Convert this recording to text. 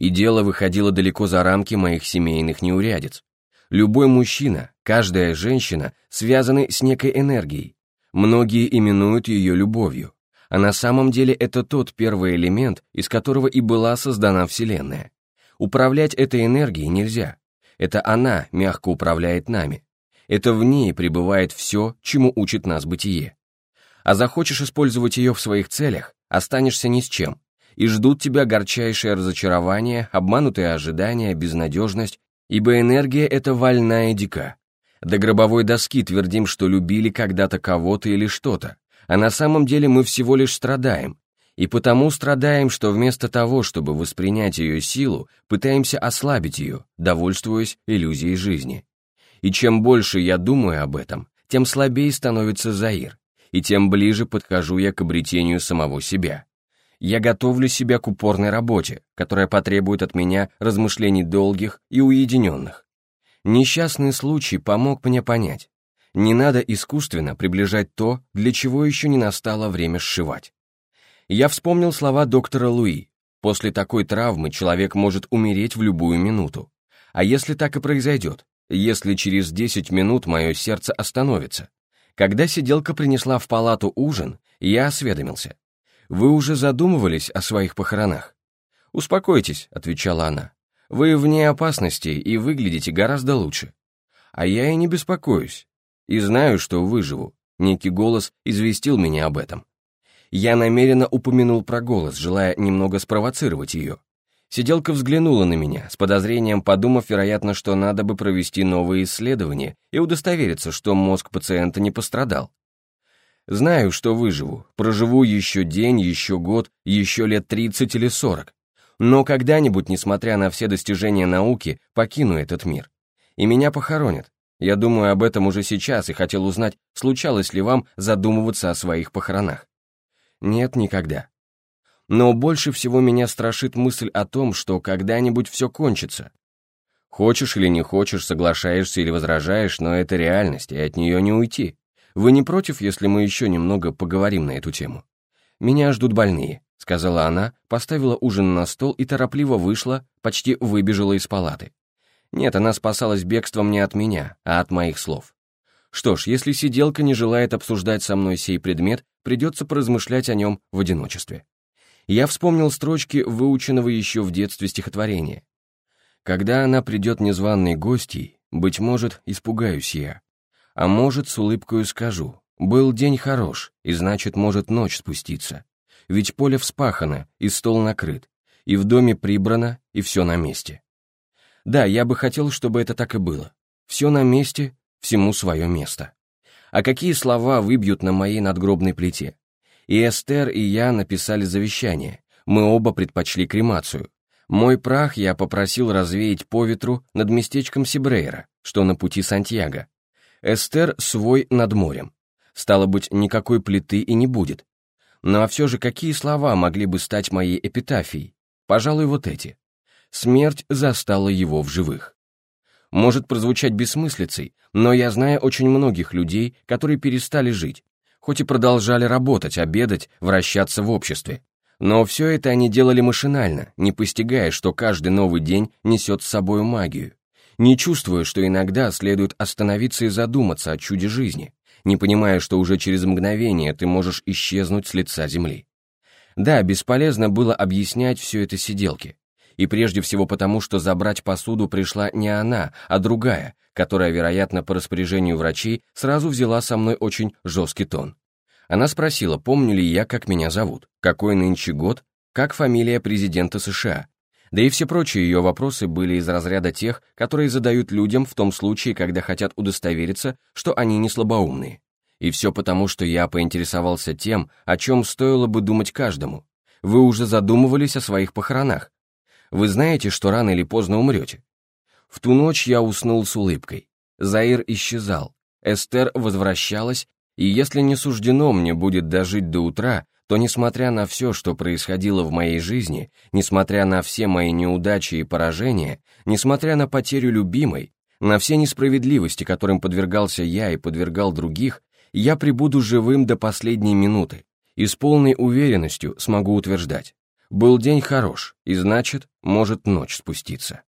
И дело выходило далеко за рамки моих семейных неурядиц. Любой мужчина, каждая женщина связаны с некой энергией. Многие именуют ее любовью. А на самом деле это тот первый элемент, из которого и была создана Вселенная. Управлять этой энергией нельзя. Это она мягко управляет нами. Это в ней пребывает все, чему учит нас бытие. А захочешь использовать ее в своих целях, останешься ни с чем. И ждут тебя горчайшее разочарование, обманутые ожидания, безнадежность, ибо энергия эта вольна и дика. До гробовой доски твердим, что любили когда-то кого-то или что-то, а на самом деле мы всего лишь страдаем, и потому страдаем, что вместо того, чтобы воспринять ее силу, пытаемся ослабить ее, довольствуясь иллюзией жизни. И чем больше я думаю об этом, тем слабее становится Заир, и тем ближе подхожу я к обретению самого себя. Я готовлю себя к упорной работе, которая потребует от меня размышлений долгих и уединенных. Несчастный случай помог мне понять. Не надо искусственно приближать то, для чего еще не настало время сшивать. Я вспомнил слова доктора Луи. После такой травмы человек может умереть в любую минуту. А если так и произойдет? Если через 10 минут мое сердце остановится? Когда сиделка принесла в палату ужин, я осведомился. «Вы уже задумывались о своих похоронах?» «Успокойтесь», — отвечала она. Вы вне опасности и выглядите гораздо лучше. А я и не беспокоюсь. И знаю, что выживу. Некий голос известил меня об этом. Я намеренно упомянул про голос, желая немного спровоцировать ее. Сиделка взглянула на меня, с подозрением подумав, вероятно, что надо бы провести новые исследования и удостовериться, что мозг пациента не пострадал. Знаю, что выживу, проживу еще день, еще год, еще лет 30 или 40. Но когда-нибудь, несмотря на все достижения науки, покину этот мир. И меня похоронят. Я думаю об этом уже сейчас и хотел узнать, случалось ли вам задумываться о своих похоронах. Нет, никогда. Но больше всего меня страшит мысль о том, что когда-нибудь все кончится. Хочешь или не хочешь, соглашаешься или возражаешь, но это реальность, и от нее не уйти. Вы не против, если мы еще немного поговорим на эту тему? Меня ждут больные сказала она, поставила ужин на стол и торопливо вышла, почти выбежала из палаты. Нет, она спасалась бегством не от меня, а от моих слов. Что ж, если сиделка не желает обсуждать со мной сей предмет, придется поразмышлять о нем в одиночестве. Я вспомнил строчки выученного еще в детстве стихотворения. «Когда она придет незваной гостьей, быть может, испугаюсь я. А может, с улыбкою скажу, был день хорош, и значит, может ночь спуститься ведь поле вспахано, и стол накрыт, и в доме прибрано, и все на месте. Да, я бы хотел, чтобы это так и было. Все на месте, всему свое место. А какие слова выбьют на моей надгробной плите? И Эстер, и я написали завещание. Мы оба предпочли кремацию. Мой прах я попросил развеять по ветру над местечком Сибрейра, что на пути Сантьяго. Эстер свой над морем. Стало быть, никакой плиты и не будет, ну а все же какие слова могли бы стать моей эпитафией? Пожалуй, вот эти. Смерть застала его в живых. Может прозвучать бессмыслицей, но я знаю очень многих людей, которые перестали жить, хоть и продолжали работать, обедать, вращаться в обществе. Но все это они делали машинально, не постигая, что каждый новый день несет с собой магию, не чувствуя, что иногда следует остановиться и задуматься о чуде жизни, не понимая, что уже через мгновение ты можешь исчезнуть с лица земли. Да, бесполезно было объяснять все это сиделке. И прежде всего потому, что забрать посуду пришла не она, а другая, которая, вероятно, по распоряжению врачей сразу взяла со мной очень жесткий тон. Она спросила, помню ли я, как меня зовут, какой нынче год, как фамилия президента США, да и все прочие ее вопросы были из разряда тех, которые задают людям в том случае, когда хотят удостовериться, что они не слабоумные. И все потому, что я поинтересовался тем, о чем стоило бы думать каждому. Вы уже задумывались о своих похоронах. Вы знаете, что рано или поздно умрете. В ту ночь я уснул с улыбкой. Заир исчезал. Эстер возвращалась, и если не суждено мне будет дожить до утра, то, несмотря на все, что происходило в моей жизни, несмотря на все мои неудачи и поражения, несмотря на потерю любимой, на все несправедливости, которым подвергался я и подвергал других, я прибуду живым до последней минуты и с полной уверенностью смогу утверждать, Был день хорош, и значит, может ночь спуститься.